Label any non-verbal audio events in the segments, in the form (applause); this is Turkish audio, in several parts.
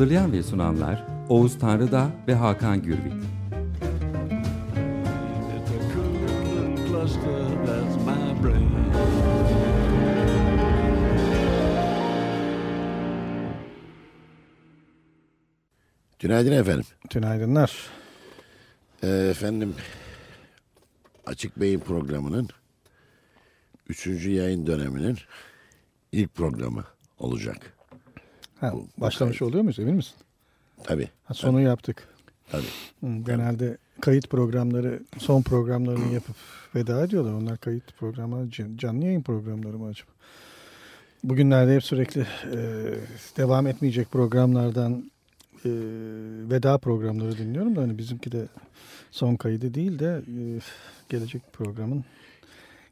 Hazırlayan ve sunanlar Oğuz Tanrıdağ ve Hakan Gürbüz. Günaydın efendim. Tünaydınlar. Ee, efendim Açık Beyin programının üçüncü yayın döneminin ilk programı olacak. Ha, Bu- bu başlamış kayıt. oluyor muyuz emin misin? Tabii. Ha, sonu yaptık. Tabii. Genelde kayıt programları son programlarını (clears throat) yapıp veda ediyorlar. Onlar kayıt programları can- canlı yayın programları mı acaba? Bugünlerde hep sürekli e, devam etmeyecek programlardan e, veda programları dinliyorum da hani bizimki de son kaydı değil de e, gelecek programın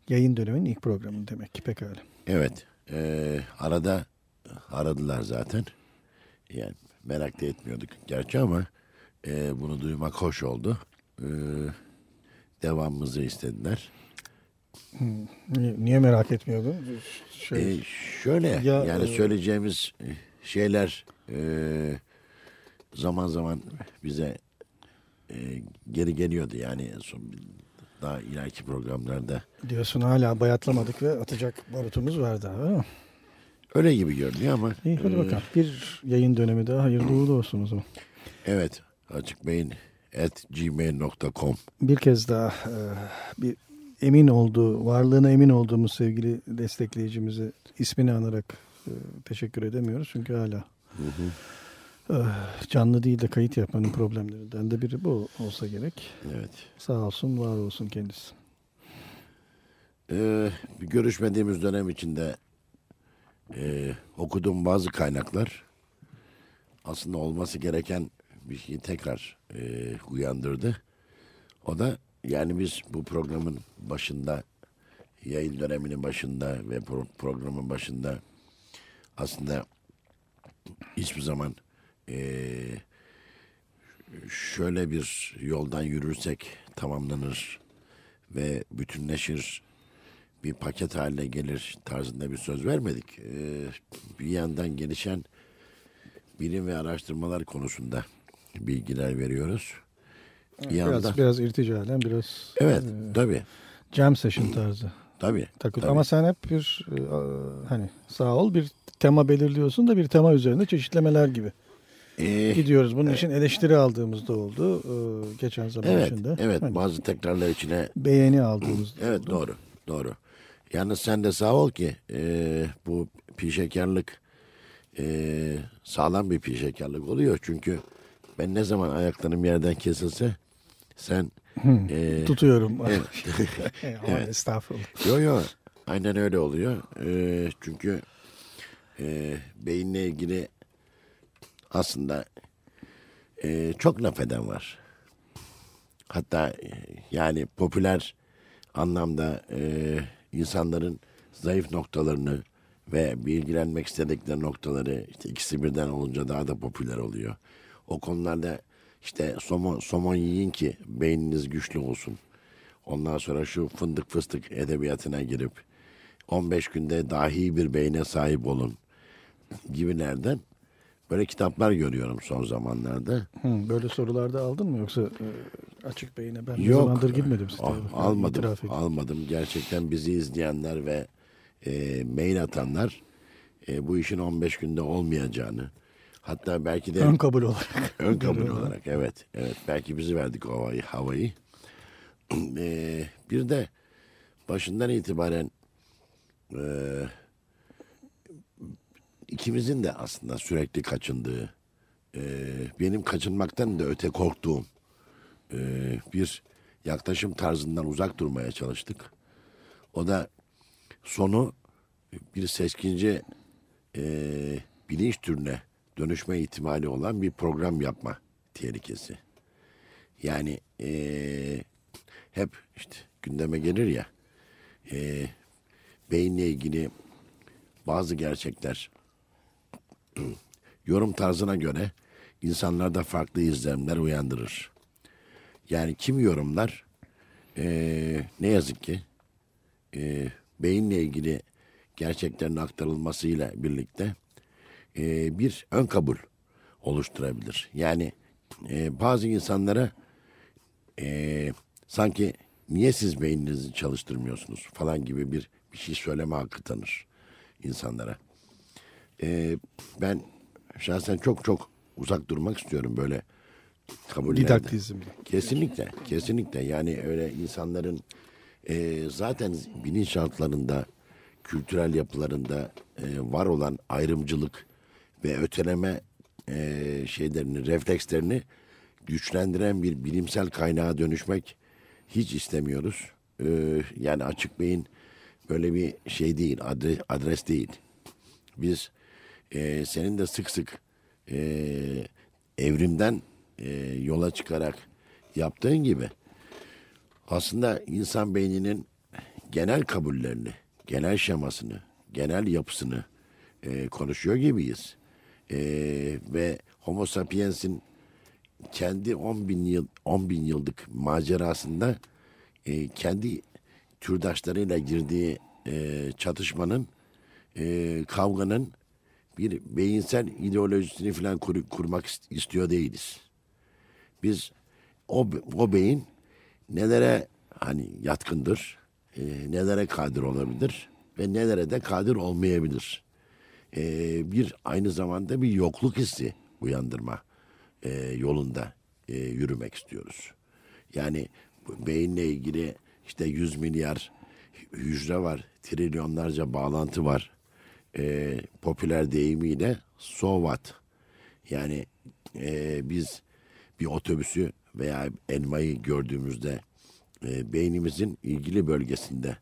yayın döneminin ilk programı demek ki pekala. Evet. ee, arada aradılar zaten. Yani merak da etmiyorduk gerçi ama ee, bunu duymak hoş oldu. Ee, devamımızı istediler. Niye, merak etmiyordun? Şey, Ee, şöyle Ya, yani e, söyleyeceğimiz şeyler e, zaman zaman bize e, geri geliyordu yani son daha ileriki programlarda Diyorsun hala bayatlamadık ve atacak barutumuz var daha. değil mi? Öyle gibi görünüyor ama İyi hadi e, bakalım. Bir yayın dönemi daha hayırlı uğurlu olsun o zaman. evet açık beyin at gmail.com Bir kez daha e, bir emin olduğu, varlığına emin olduğumuz sevgili destekleyicimizi ismini anarak e, teşekkür edemiyoruz. Çünkü hala e, canlı değil de kayıt yapmanın problemlerinden de biri bu olsa gerek. evet Sağ olsun, var olsun kendisi. Ee, görüşmediğimiz dönem içinde e, okuduğum bazı kaynaklar aslında olması gereken bir şeyi tekrar e, uyandırdı. O da yani biz bu programın başında yayın döneminin başında ve pro- programın başında aslında hiçbir zaman e, şöyle bir yoldan yürürsek tamamlanır ve bütünleşir bir paket haline gelir tarzında bir söz vermedik. Ee, bir yandan gelişen bilim ve araştırmalar konusunda bilgiler veriyoruz. Bir yandan Biraz, biraz irticalen, biraz evet e, tabii jam session tarzı. tabii. Takıl. tabii. Ama sen hep bir e, hani sağ ol bir tema belirliyorsun da bir tema üzerinde çeşitlemeler gibi Ee, gidiyoruz. Bunun için eleştiri aldığımızda oldu. e, geçen zaman evet içinde. evet Hani bazı tekrarlar içine beğeni aldığımızda evet oldu. doğru doğru. Yalnız sen de sağ ol ki e, bu pişekarlık e, sağlam bir pişekarlık oluyor. Çünkü ben ne zaman ayaklarım yerden kesilse sen e, Tutuyorum. Evet. (laughs) (laughs) Evet. Estağfurullah. Yo yo aynen öyle oluyor. Ee, çünkü e, beyinle ilgili aslında e, çok laf eden var. Hatta e, yani popüler anlamda e, insanların zayıf noktalarını ve bilgilenmek istedikleri noktaları işte ikisi birden olunca daha da popüler oluyor. O konularda işte somon, somon yiyin ki beyniniz güçlü olsun. Ondan sonra şu fındık fıstık edebiyatına girip 15 günde dahi bir beyne sahip olun gibilerden böyle kitaplar görüyorum son zamanlarda. Hı, böyle sorularda aldın mı yoksa e, açık beyine ben Yok. zamandır girmedim siteye. Al- almadım. Almadım. Gerçekten bizi izleyenler ve e, mail atanlar e, bu işin 15 günde olmayacağını hatta belki de Ön kabul olarak. (laughs) Ön kabul olarak evet. Evet belki bizi verdik o havayı. havayı. Ee, (clears throat) bir de başından itibaren e, ikimizin de aslında sürekli kaçındığı, e, benim kaçınmaktan da öte korktuğum e, bir yaklaşım tarzından uzak durmaya çalıştık. O da sonu bir seskince e, bilinç türüne dönüşme ihtimali olan bir program yapma tehlikesi. Yani eee, hep işte gündeme gelir ya eee, beyinle ilgili bazı gerçekler yorum tarzına göre insanlarda farklı izlenimler uyandırır. Yani kim yorumlar eee, ne yazık ki eee, beyinle ilgili gerçeklerin aktarılmasıyla birlikte eee, bir ön kabul oluşturabilir. Yani eee, bazı insanlara eee, sanki niye siz beyninizi çalıştırmıyorsunuz falan gibi bir bir şey söyleme hakkı tanır insanlara. Eee, ben şahsen çok çok uzak durmak istiyorum böyle kabullerden. Didaktizm. Kesinlikle, kesinlikle. Yani öyle insanların e, zaten bilinçaltlarında, kültürel yapılarında e, var olan ayrımcılık ve öteleme e, şeylerini, reflekslerini güçlendiren bir bilimsel kaynağa dönüşmek hiç istemiyoruz. E, yani açık beyin böyle bir şey değil, adres, adres değil. Biz e, senin de sık sık e, evrimden e, yola çıkarak yaptığın gibi aslında insan beyninin genel kabullerini, genel şemasını, genel yapısını e, konuşuyor gibiyiz. E, ve Homo sapiens'in kendi 10 bin yıl 10 bin yıllık macerasında e, kendi türdaşlarıyla girdiği e, çatışmanın e, kavganın bir beyinsel ideolojisini falan kur- kurmak ist- istiyor değiliz. Biz o, o beyin nelere hani yatkındır, e, nelere kadir olabilir ve nelere de kadir olmayabilir. E, bir aynı zamanda bir yokluk hissi uyandırma e, yolunda e, yürümek istiyoruz. Yani beyinle ilgili işte 100 milyar hücre var, trilyonlarca bağlantı var. E, popüler deyimiyle so what? Yani e, biz bir otobüsü veya elmayı gördüğümüzde e, beynimizin ilgili bölgesinde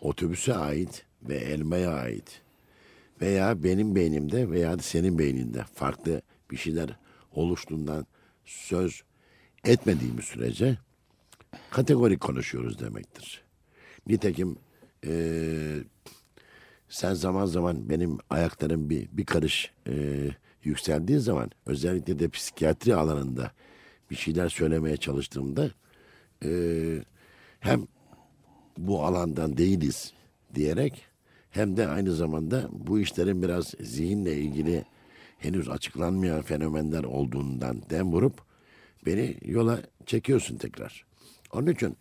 otobüse ait ve elmaya ait veya benim beynimde veya senin beyninde farklı bir şeyler oluştuğundan söz etmediğimiz sürece kategorik konuşuyoruz demektir. Nitekim eee, sen zaman zaman benim ayaklarım bir, bir karış eee, yükseldiği zaman özellikle de psikiyatri alanında bir şeyler söylemeye çalıştığımda eee, hem bu alandan değiliz diyerek hem de aynı zamanda bu işlerin biraz zihinle ilgili henüz açıklanmayan fenomenler olduğundan dem vurup beni yola çekiyorsun tekrar. Onun için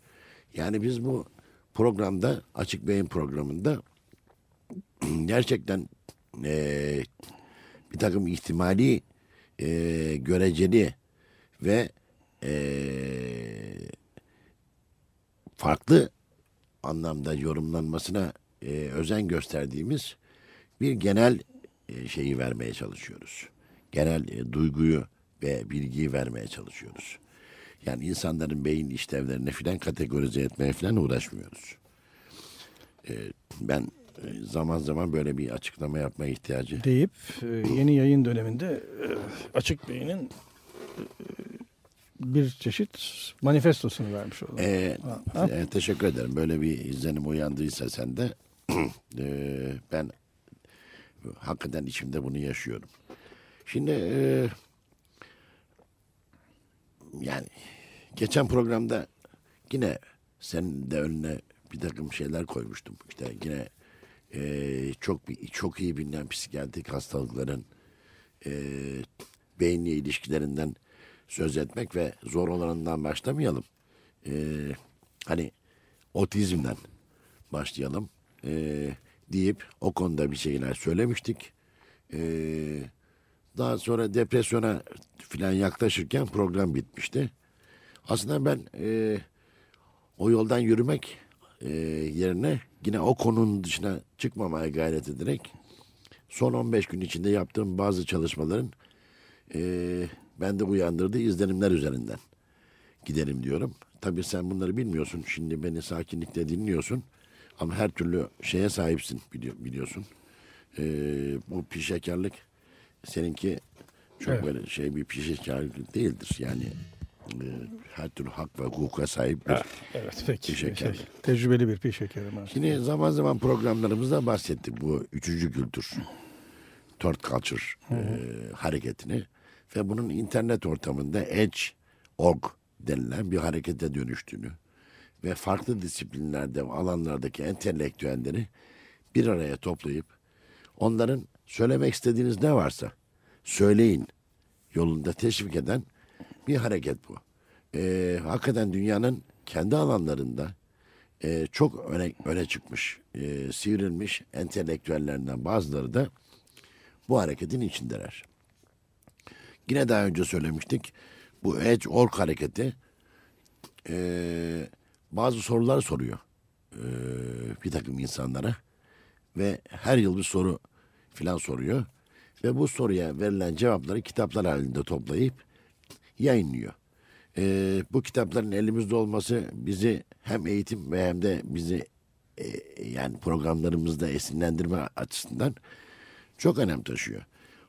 yani biz bu programda Açık Beyin programında gerçekten eee, bir takım ihtimali eee, göreceli ve eee, farklı anlamda yorumlanmasına e, özen gösterdiğimiz bir genel e, şeyi vermeye çalışıyoruz. Genel e, duyguyu ve bilgiyi vermeye çalışıyoruz. Yani insanların beyin işlevlerine filan kategorize etmeye filan uğraşmıyoruz. E, ben e, zaman zaman böyle bir açıklama yapmaya ihtiyacı deyip e, yeni yayın döneminde e, Açık Beyin'in e, bir çeşit manifestosunu vermiş oldum. Ee, ha? e, teşekkür ederim. Böyle bir izlenim uyandıysa sende (clears throat) e, ben hakikaten içimde bunu yaşıyorum. Şimdi e, yani geçen programda yine senin de önüne bir takım şeyler koymuştum. İşte yine e, çok çok iyi bilinen psikiyatrik hastalıkların e, beyinle ilişkilerinden söz etmek ve zor olanından başlamayalım. E, hani otizmden başlayalım e, deyip o konuda bir şeyler söylemiştik. E, daha sonra depresyona filan yaklaşırken program bitmişti. Aslında ben e, o yoldan yürümek e, yerine yine o konunun dışına çıkmamaya gayret ederek son 15 gün içinde yaptığım bazı çalışmaların e, bende uyandırdığı izlenimler üzerinden gidelim diyorum. Tabii sen bunları bilmiyorsun. Şimdi beni sakinlikle dinliyorsun. Ama her türlü şeye sahipsin biliyor, biliyorsun. E, bu pişekarlık seninki Çok Evet. böyle şey bir pişekarlık değildir. Yani her türlü hak ve hukuka sahip bir. Evet peki. Şey, tecrübeli bir pi şekeri var. Şimdi zaman zaman programlarımızda bahsettik bu üçüncü kültür. Third Culture e, hareketini. Ve bunun internet ortamında Edge.org denilen bir harekete dönüştüğünü ve farklı disiplinlerde alanlardaki entelektüelleri bir araya toplayıp onların söylemek istediğiniz ne varsa söyleyin yolunda teşvik eden bir hareket bu. Ee, hakikaten dünyanın kendi alanlarında e, çok öne, öne çıkmış, e, sivrilmiş entelektüellerinden bazıları da bu hareketin içindeler. Yine daha önce söylemiştik. Bu Edge.org hareketi e, bazı sorular soruyor e, bir takım insanlara ve her yıl bir soru filan soruyor ve bu soruya verilen cevapları kitaplar halinde toplayıp yayınlıyor. E, bu kitapların elimizde olması bizi hem eğitim ve hem de bizi e, yani programlarımızda esinlendirme açısından çok önem taşıyor.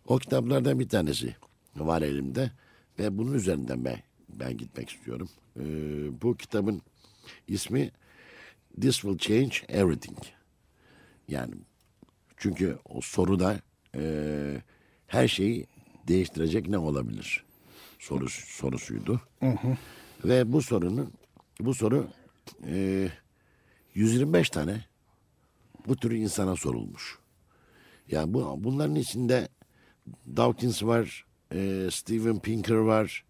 O kitaplardan bir tanesi var elimde ve bunun üzerinden ben ben gitmek istiyorum. Ee, bu kitabın ismi This Will Change Everything. Yani çünkü o soruda e, her şeyi değiştirecek ne olabilir soru sorusuydu. Ve bu sorunun bu soru e, 125 tane bu tür insana sorulmuş. Yani bu bunların içinde Dawkins var, e, Steven Pinker var,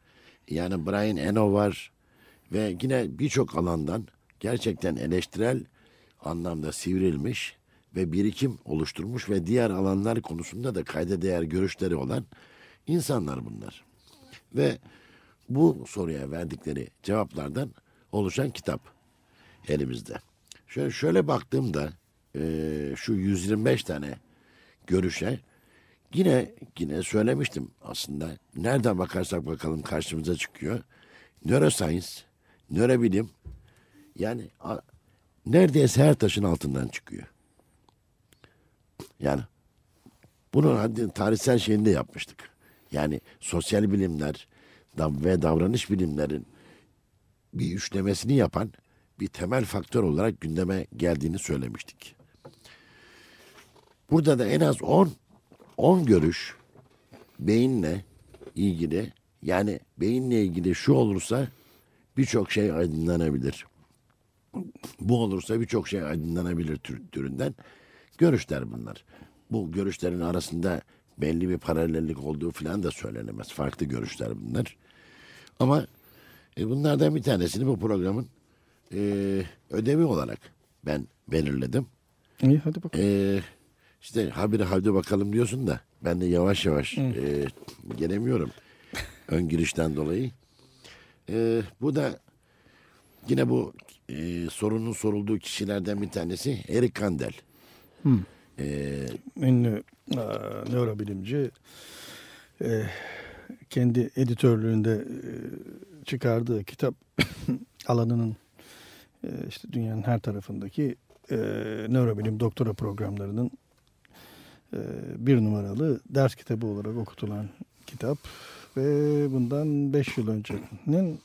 yani Brian Eno var ve yine birçok alandan gerçekten eleştirel anlamda sivrilmiş ve birikim oluşturmuş ve diğer alanlar konusunda da kayda değer görüşleri olan insanlar bunlar. Ve bu soruya verdikleri cevaplardan oluşan kitap elimizde. Şöyle, şöyle baktığımda e, şu 125 tane görüşe yine yine söylemiştim aslında. Nereden bakarsak bakalım karşımıza çıkıyor. Neuroscience, nörobilim yani a- neredeyse her taşın altından çıkıyor. Yani bunun hadi tarihsel şeyini yapmıştık. Yani sosyal bilimler ve davranış bilimlerin bir üçlemesini yapan bir temel faktör olarak gündeme geldiğini söylemiştik. Burada da en az 10 10 görüş beyinle ilgili yani beyinle ilgili şu olursa birçok şey aydınlanabilir. Bu olursa birçok şey aydınlanabilir tür, türünden görüşler bunlar. Bu görüşlerin arasında belli bir paralellik olduğu falan da söylenemez. Farklı görüşler bunlar. Ama e, bunlardan bir tanesini bu programın e, ödevi olarak ben belirledim. İyi hadi bakalım. Ee, işte habire halde bakalım diyorsun da ben de yavaş yavaş e, gelemiyorum (laughs) ön girişten dolayı. Ee, bu da yine bu e, sorunun sorulduğu kişilerden bir tanesi Eric Kandel. Ee, Ünlü e, nörobilimci e, kendi editörlüğünde e, çıkardığı kitap (coughs) alanının e, işte dünyanın her tarafındaki e, nörobilim doktora programlarının e, bir numaralı ders kitabı olarak okutulan kitap ve bundan 5 yıl öncenin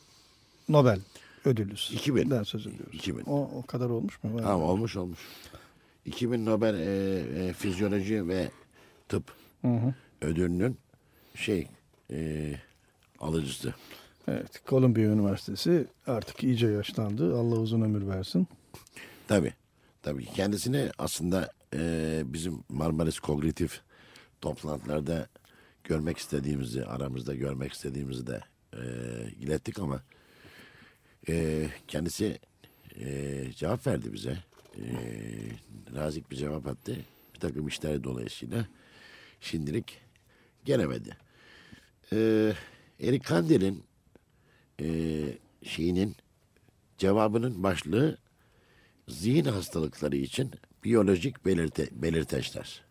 Nobel ödüllüsü. 2000. Den söz ediyoruz. 2000. O, o kadar olmuş mu? Tamam olmuş olmuş. 2000 Nobel e, e, Fizyoloji ve Tıp Hı hı. ödülünün şey e, alıcısı. Evet, Columbia Üniversitesi artık iyice yaşlandı. Allah uzun ömür versin. Tabii. Tabii. Kendisini aslında e, bizim Marmaris Kognitif toplantılarda görmek istediğimizi, aramızda görmek istediğimizi de e, ilettik ama e, kendisi e, cevap verdi bize. E, nazik bir cevap attı. Bir takım işler dolayısıyla şimdilik gelemedi. E, Erik Kandel'in e, şeyinin cevabının başlığı zihin hastalıkları için biyolojik belirte, belirteçler.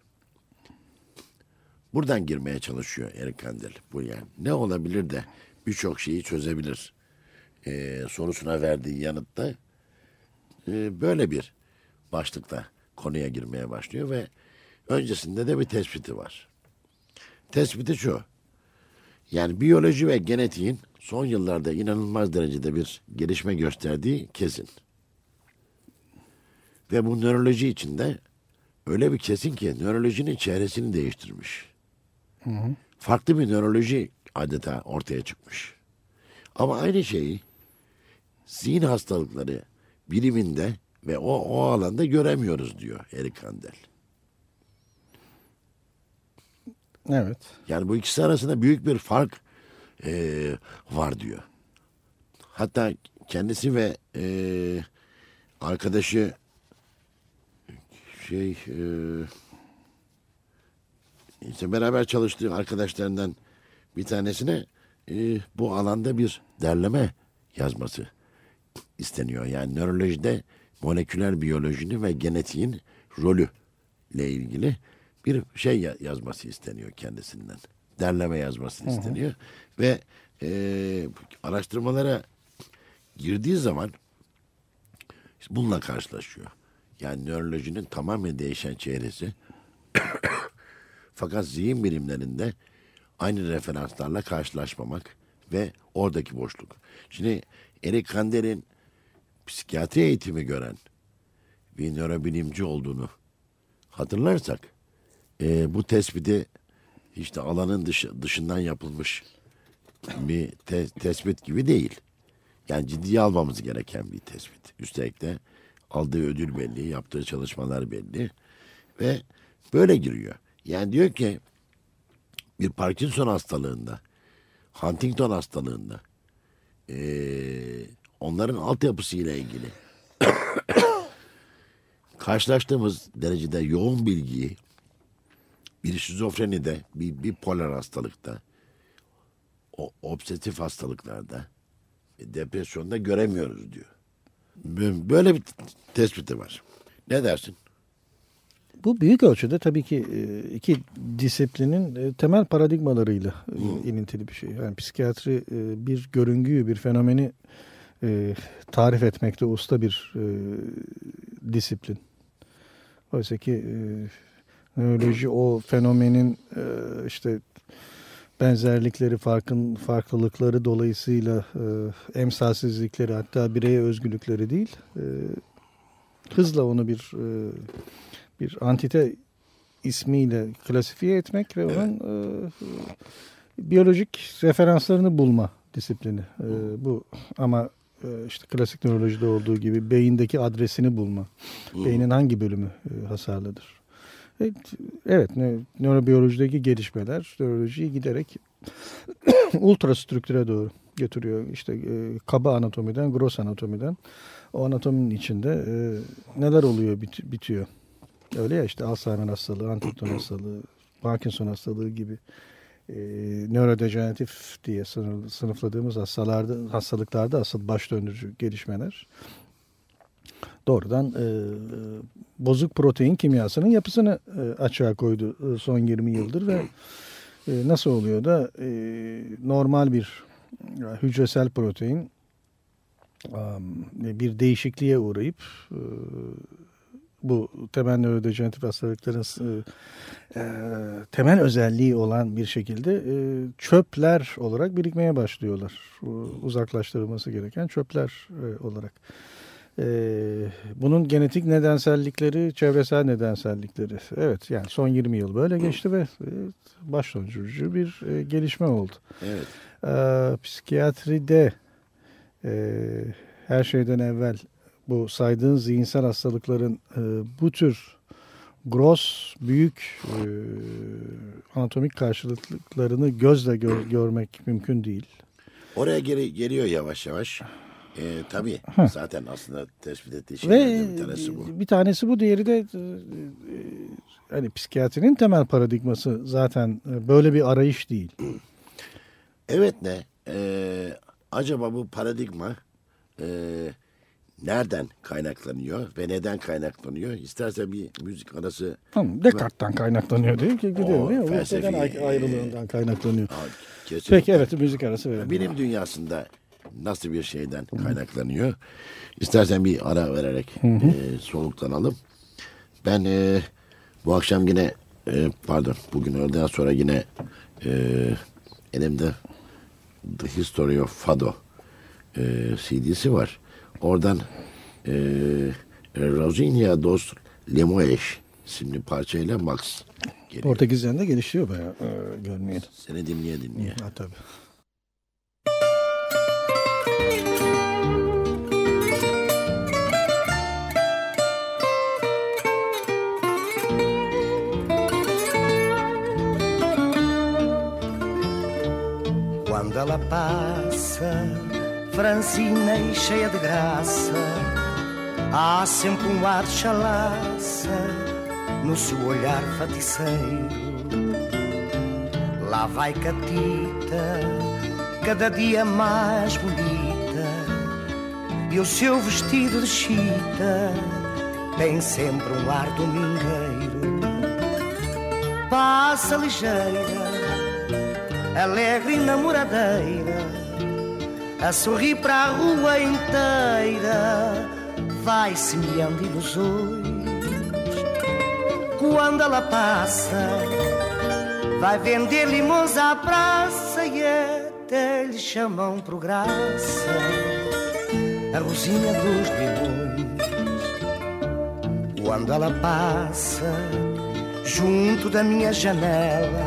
Buradan girmeye çalışıyor Erik Kandel. Bu yani ne olabilir de birçok şeyi çözebilir Ee, sorusuna verdiği yanıtta e, böyle bir başlıkta konuya girmeye başlıyor ve öncesinde de bir tespiti var. Tespiti şu. Yani biyoloji ve genetiğin son yıllarda inanılmaz derecede bir gelişme gösterdiği kesin. Ve bu nöroloji içinde öyle bir kesin ki nörolojinin çehresini değiştirmiş. Farklı bir nöroloji adeta ortaya çıkmış. Ama aynı şeyi zihin hastalıkları biliminde ve o, o alanda göremiyoruz diyor Erik Kandel. Evet. Yani bu ikisi arasında büyük bir fark eee, var diyor. Hatta kendisi ve eee, arkadaşı şey eee, işte beraber çalıştığı arkadaşlarından bir tanesine eee, bu alanda bir derleme yazması isteniyor. Yani nörolojide moleküler biyolojinin ve genetiğin rolü ile ilgili bir şey ya- yazması isteniyor kendisinden. Derleme yazması isteniyor. Ve eee, araştırmalara girdiği zaman işte bununla karşılaşıyor. Yani nörolojinin tamamen değişen çehresi. (coughs) Fakat zihin bilimlerinde aynı referanslarla karşılaşmamak ve oradaki boşluk. Şimdi Erik Kandel'in psikiyatri eğitimi gören bir nörobilimci olduğunu hatırlarsak e, bu tespiti işte alanın dışı, dışından yapılmış bir te- tespit gibi değil. Yani ciddiye almamız gereken bir tespit. Üstelik de aldığı ödül belli, yaptığı çalışmalar belli ve böyle giriyor. Yani diyor ki bir Parkinson hastalığında, Huntington hastalığında eee, onların altyapısıyla ilgili (coughs) karşılaştığımız derecede yoğun bilgiyi bir şizofrenide, bir bipolar hastalıkta, o obsesif hastalıklarda, depresyonda göremiyoruz diyor. Bö- Böyle bir tespiti var. Ne dersin? Bu büyük ölçüde tabii ki e, iki disiplinin e, temel paradigmalarıyla e, ilintili bir şey. Yani psikiyatri bir görüngüyü, bir fenomeni e, tarif etmekte usta bir e, disiplin. Oysa ki e, nöroloji o fenomenin e, işte benzerlikleri, farkın farklılıkları dolayısıyla e, emsalsizlikleri hatta bireye özgürlükleri değil, e, hızla onu bir e, bir antite ismiyle klasifiye etmek ve onun e, biyolojik referanslarını bulma disiplini. E, bu ama işte klasik nörolojide olduğu gibi beyindeki adresini bulma. Beynin hangi bölümü e, hasarlıdır? Evet, evet nö- nörobiyolojideki gelişmeler nörolojiyi giderek (coughs) ultrastrüktüre doğru götürüyor. İşte e, kaba anatomiden, gross anatomiden o anatominin içinde e, neler oluyor bit- bitiyor. Öyle ya işte Alzheimer hastalığı, Huntington hastalığı, Parkinson hastalığı gibi e, nörodejeneratif diye sınıfladığımız hastalarda, hastalıklarda asıl baş döndürücü gelişmeler doğrudan e, bozuk protein kimyasının yapısını e, açığa koydu e, son 20 yıldır ve e, nasıl oluyor da e, normal bir e, hücresel protein bir değişikliğe uğrayıp e, bu temel nörodejeneratif hastalıkların e, e, temel özelliği olan bir şekilde e, çöpler olarak birikmeye başlıyorlar. Uzaklaştırılması gereken çöpler e, olarak. E, bunun genetik nedensellikleri, çevresel nedensellikleri. Evet yani son 20 yıl böyle geçti ve e, baş döndürücü bir e, gelişme oldu. Evet. Ee, psikiyatride e, her şeyden evvel bu saydığın zihinsel hastalıkların e, bu tür gross, büyük e, anatomik karşılıklarını gözle gör- görmek mümkün değil. Oraya geri, geliyor yavaş yavaş. Ee, tabii zaten aslında tespit ettiği şeylerden bir tanesi bu. bir tanesi bu, diğeri de e, e, hani psikiyatrinin temel paradigması zaten e, böyle bir arayış değil. Evet ne? Ee, acaba bu paradigma e, nereden kaynaklanıyor ve neden kaynaklanıyor? İstersen bir müzik arası Tamam, Descartes'ten kaynaklanıyor değil ki gidiyor O değil mi? Felsefi, ayrılığından kaynaklanıyor. Kesinlikle. Peki evet müzik arası verelim. bilim dünyasında nasıl bir şeyden kaynaklanıyor? İstersen bir ara vererek e, soluklanalım. Ben e, bu akşam yine e, pardon bugün öğleden sonra yine e, elimde The History of Fado e, CD'si var. Oradan e, Rosinia dos Limoges isimli parçayla Max geliyor. Portekizce'den de gelişiyor bayağı e, görmeye. Seni dinleye dinleye. Ha tabii. Quando ela passa, francina e cheia de graça, há sempre um ar de chalaça no seu olhar faticeiro. Lá vai Catita, cada dia mais bonita, e o seu vestido de chita tem sempre um ar domingueiro. Passa ligeira alegre e namoradeira, a sorrir para a rua inteira, vai semeando ilusões. Quando ela passa, vai vender limões à praça e até lhe chamam por graça a rosinha dos limões. Quando ela passa, junto da minha janela,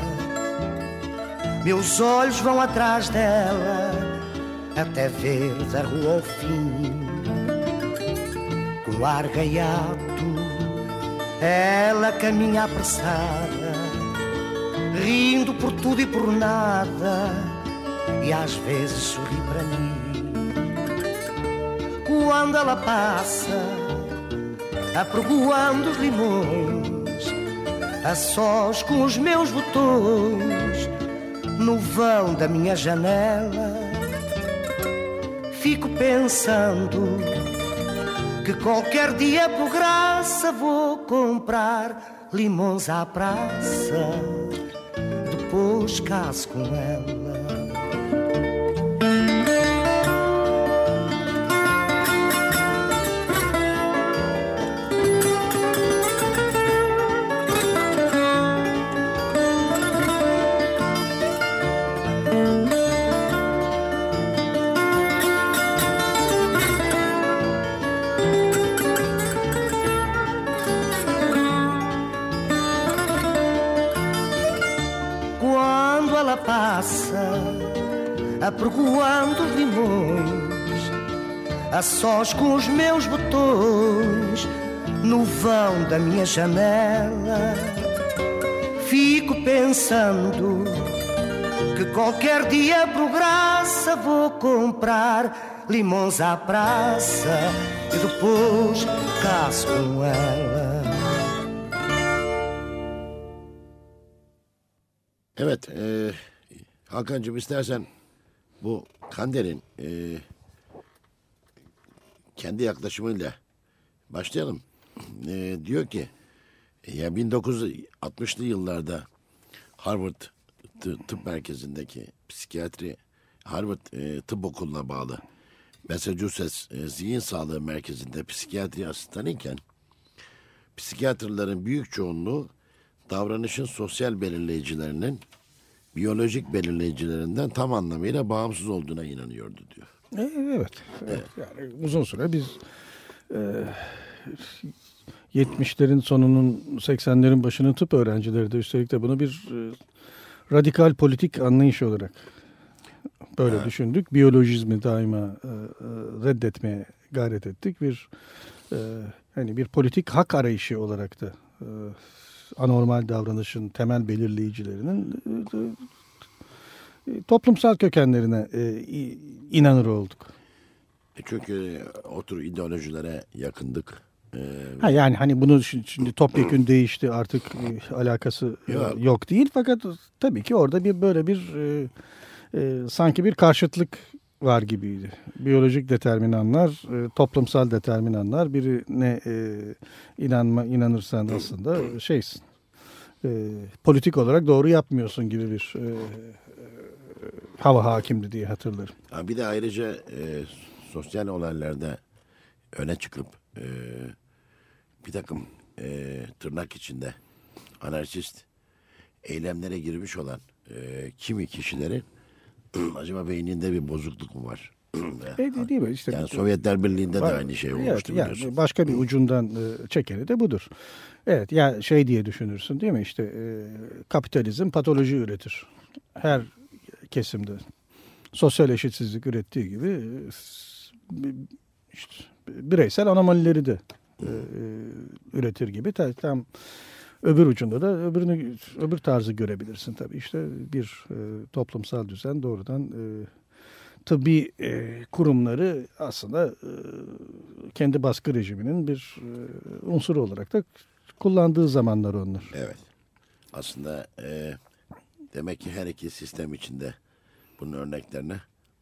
meus olhos vão atrás dela até ver da rua ao fim. Com ar gaiato, ela caminha apressada, rindo por tudo e por nada, e às vezes sorri para mim. Quando ela passa, apregoando os limões, a sós com os meus botões no vão da minha janela. Fico pensando que qualquer dia por graça vou comprar limões à praça. Depois caso com ela. Apregoando limões, a sós com os meus botões, no vão da minha janela, fico pensando que qualquer dia por graça vou comprar limões à praça e depois caso com ela. Evet, e, Hakan'cığım istersen bu Kander'in e, kendi yaklaşımıyla başlayalım. E, diyor ki, ya 1960'lı yıllarda Harvard Tı- Tıp Merkezi'ndeki psikiyatri, Harvard e, Tıp Okulu'na bağlı Massachusetts e, Zihin Sağlığı Merkezi'nde psikiyatri asistanıyken psikiyatrların büyük çoğunluğu davranışın sosyal belirleyicilerinin biyolojik belirleyicilerinden tam anlamıyla bağımsız olduğuna inanıyordu diyor. E, Evet. evet. Yani uzun süre biz e, 70'lerin sonunun 80'lerin başının tıp öğrencileri de üstelik de bunu bir e, radikal politik anlayış olarak böyle düşündük. Biyolojizmi daima e, e, reddetmeye gayret ettik. Bir e, hani bir politik hak arayışı olarak da e, anormal davranışın temel belirleyicilerinin e, e, toplumsal kökenlerine e, inanır olduk. Çünkü o tür ideolojilere yakındık. Ha yani hani bunu şi- şimdi topyekün (clears throat) değişti artık alakası Yok. yok değil fakat tabii ki orada bir böyle bir e, e, sanki bir karşıtlık var gibiydi. Biyolojik determinanlar, e, toplumsal determinanlar birine e, inanma inanırsan aslında şeysin. E, politik olarak doğru yapmıyorsun gibi bir hava hakimdi diye hatırlarım. ha bir de ayrıca e, sosyal olaylarda öne çıkıp e, bir takım e, tırnak içinde anarşist eylemlere girmiş olan e, kimi kişilerin (clears throat) acaba beyninde bir bozukluk mu var? (clears throat) E, değil mi? İşte yani Sovyetler Birliği'nde de Var- aynı şey Evet, olmuştu yani biliyorsun. başka bir (clears throat) ucundan e, çekeni de budur. Evet ya şey diye düşünürsün değil mi işte e, kapitalizm patoloji üretir. Her kesimde sosyal eşitsizlik ürettiği gibi e, işte bireysel anomalileri de e, e, üretir gibi Ta- tam öbür ucunda da öbürünü öbür tarzı görebilirsin tabii işte bir e, toplumsal düzen doğrudan e, tıbbi e, kurumları aslında e, kendi baskı rejiminin bir e, unsuru olarak da kullandığı zamanlar onlar. Evet. Aslında e, demek ki her iki sistem içinde bunun örneklerine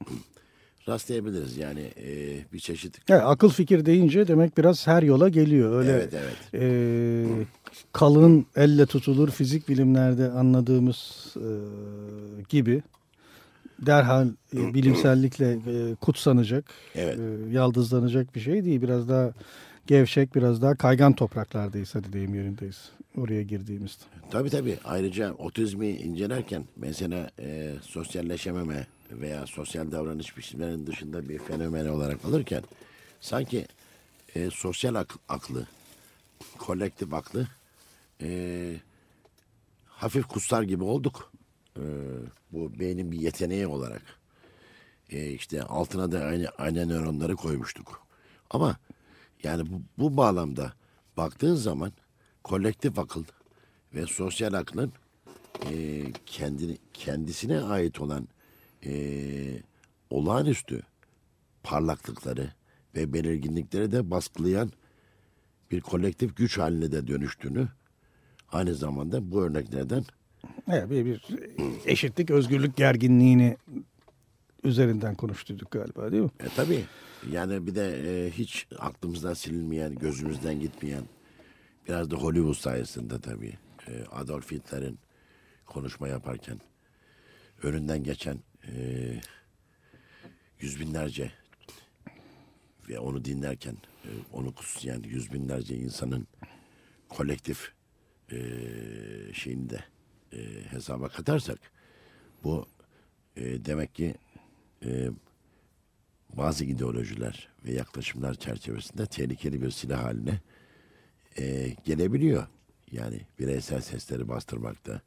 (clears throat) rastlayabiliriz. Yani e, bir çeşit Yani akıl fikir deyince demek biraz her yola geliyor. Öyle Evet, evet. e, kalın elle tutulur fizik bilimlerde anladığımız e, gibi derhal e, (clears throat) bilimsellikle e, kutsanacak, Evet. e, yaldızlanacak bir şey değil. Biraz daha gevşek, biraz daha kaygan topraklardayız hadi deyim yerindeyiz. Oraya girdiğimizde. Tabii tabii. Ayrıca otizmi incelerken mesela e, sosyalleşememe veya sosyal davranış biçimlerinin dışında bir fenomen olarak alırken sanki e, sosyal ak- aklı, kolektif aklı e, hafif kutsar gibi olduk. E, bu beynin bir yeteneği olarak. E, işte altına da aynı, aynı nöronları koymuştuk. Ama yani bu, bu bağlamda baktığın zaman kolektif akıl ve sosyal aklın e, kendini kendisine ait olan e, olağanüstü parlaklıkları ve belirginlikleri de baskılayan bir kolektif güç haline de dönüştüğünü aynı zamanda bu örneklerden Evet, bir, bir eşitlik, özgürlük gerginliğini üzerinden konuştuyduk galiba değil mi? E tabii. Yani bir de e, hiç aklımızdan silinmeyen, gözümüzden gitmeyen biraz da Hollywood sayesinde tabii. E, Adolf Hitler'in konuşma yaparken önünden geçen e, yüz binlerce ve onu dinlerken e, onu kutsayan yüz binlerce insanın kolektif e, şeyini de e, hesaba katarsak bu e, demek ki e, bazı ideolojiler ve yaklaşımlar çerçevesinde tehlikeli bir silah haline e, gelebiliyor. Yani bireysel sesleri bastırmakta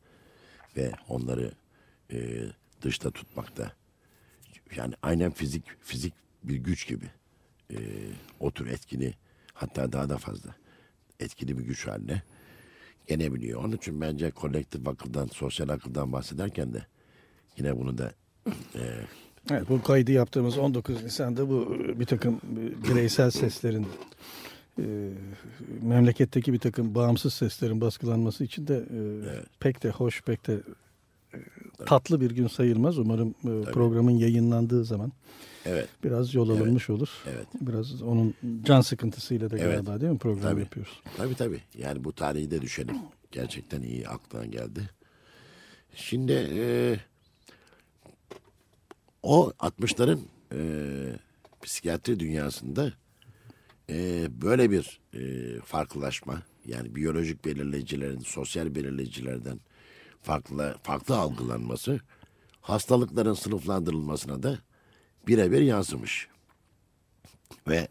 ve onları e, dışta tutmakta. Yani aynen fizik fizik bir güç gibi. E, o tür etkili hatta daha da fazla etkili bir güç haline gelebiliyor. Onun için bence kolektif akıldan, sosyal akıldan bahsederken de yine bunu da Evet, bu kaydı yaptığımız 19 Nisan'da bu e, bir takım e, bireysel seslerin e, memleketteki bir takım bağımsız seslerin baskılanması için de e, pek de hoş, pek de e, tatlı bir gün sayılmaz. Umarım e, programın yayınlandığı zaman evet biraz yol alınmış olur. Evet. Biraz onun can sıkıntısıyla da Evet. galiba değil mi program Tabii. yapıyoruz. Tabii tabii. Yani bu tarihi de düşelim. Gerçekten iyi aklına geldi. Şimdi e, o 60'ların e, psikiyatri dünyasında e, böyle bir e, farklılaşma yani biyolojik belirleyicilerin sosyal belirleyicilerden farklı farklı algılanması hastalıkların sınıflandırılmasına da birebir yansımış. Ve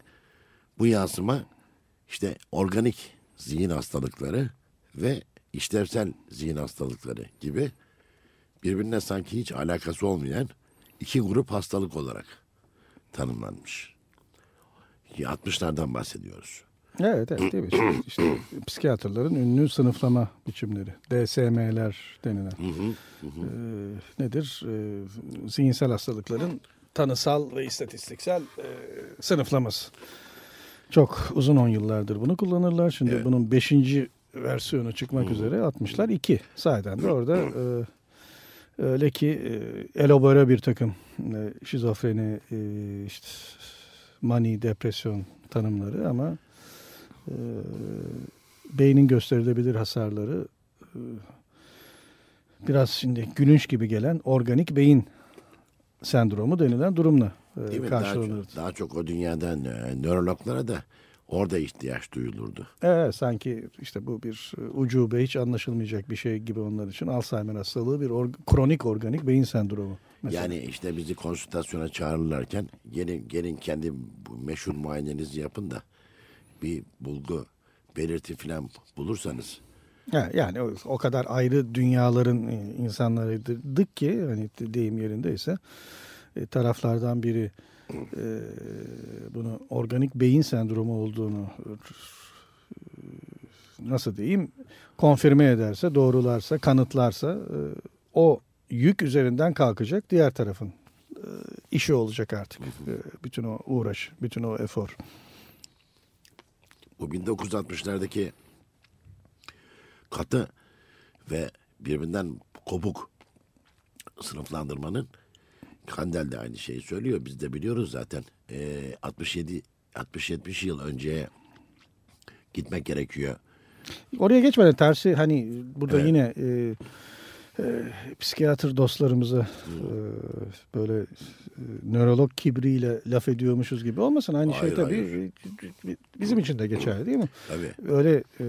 bu yansıma işte organik zihin hastalıkları ve işlevsel zihin hastalıkları gibi birbirine sanki hiç alakası olmayan iki grup hastalık olarak tanımlanmış. Ki 60'lardan bahsediyoruz. Evet, evet değil mi? Şimdi (clears throat) işte psikiyatrların ünlü sınıflama biçimleri. DSM'ler denilen. Ee, nedir? Ee, zihinsel hastalıkların tanısal ve istatistiksel e, sınıflaması. Çok uzun on yıllardır bunu kullanırlar. Şimdi Evet. bunun beşinci versiyonu çıkmak üzere 60'lar 2. Sayeden de orada e, öyle ki e, elabora bir takım e, şizofreni, e, işte mani, depresyon tanımları ama e, beynin gösterilebilir hasarları e, biraz şimdi gülünç gibi gelen organik beyin sendromu denilen durumla e, mi? Daha çok, daha çok o dünyadan e, nörologlara da orada ihtiyaç duyulurdu. Evet, sanki işte bu bir e, ucube hiç anlaşılmayacak bir şey gibi onlar için. Alzheimer hastalığı bir org- kronik organik beyin sendromu. Mesela. Yani işte bizi konsültasyona çağırırlarken gelin gelin kendi meşhur muayenenizi yapın da bir bulgu belirti falan bulursanız yani o, o kadar ayrı dünyaların e, insanlarıydık ki hani deyim yerindeyse e, taraflardan biri e, bunu organik beyin sendromu olduğunu nasıl diyeyim konfirme ederse, doğrularsa, kanıtlarsa e, o yük üzerinden kalkacak diğer tarafın e, işi olacak artık. E, bütün o uğraş, bütün o efor. bu 1960'lardaki katı ve birbirinden kopuk sınıflandırmanın Kandel de aynı şeyi söylüyor. Biz de biliyoruz zaten. Ee, 67 60-70 yıl önceye gitmek gerekiyor. Oraya geçmeden tersi hani burada yine e, e, psikiyatr dostlarımıza e, böyle e, nörolog kibriyle laf ediyormuşuz gibi olmasın. Aynı Hayır, şey tabii e, bizim için de geçerli değil mi? Tabii. Öyle e,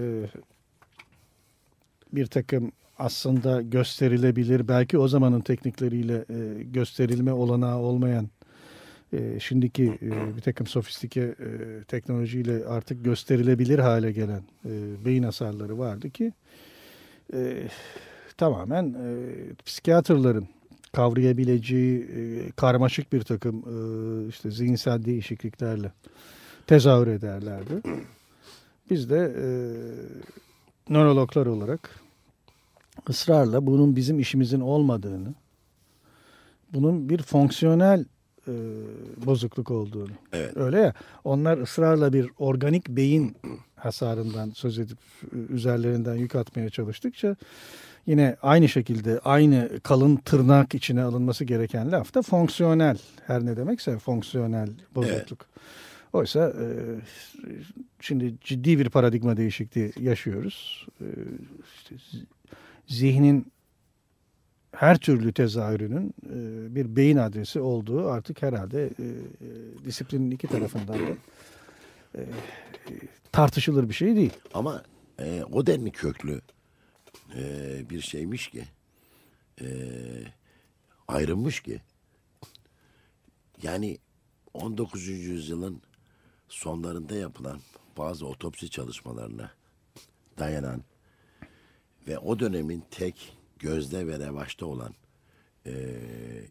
bir takım aslında gösterilebilir belki o zamanın teknikleriyle e, gösterilme olanağı olmayan e, şimdiki e, bir takım sofistike e, teknolojiyle artık gösterilebilir hale gelen e, beyin hasarları vardı ki e, tamamen e, psikiyatrların kavrayabileceği e, karmaşık bir takım e, işte zihinsel değişikliklerle tezahür ederlerdi. Biz de e, nörologlar olarak ısrarla bunun bizim işimizin olmadığını, bunun bir fonksiyonel e, bozukluk olduğunu. Evet. Öyle ya. Onlar ısrarla bir organik beyin hasarından söz edip e, üzerlerinden yük atmaya çalıştıkça yine aynı şekilde aynı kalın tırnak içine alınması gereken laf da fonksiyonel. Her ne demekse fonksiyonel bozukluk. Oysa e, şimdi ciddi bir paradigma değişikliği yaşıyoruz. E, işte zihnin her türlü tezahürünün e, bir beyin adresi olduğu artık herhalde e, e, disiplinin iki tarafından da tartışılır bir şey değil. Ama e, o denli köklü e, bir şeymiş ki e, ayrılmış ki yani 19. yüzyılın sonlarında yapılan bazı otopsi çalışmalarına dayanan ve o dönemin tek gözde ve revaçta olan e,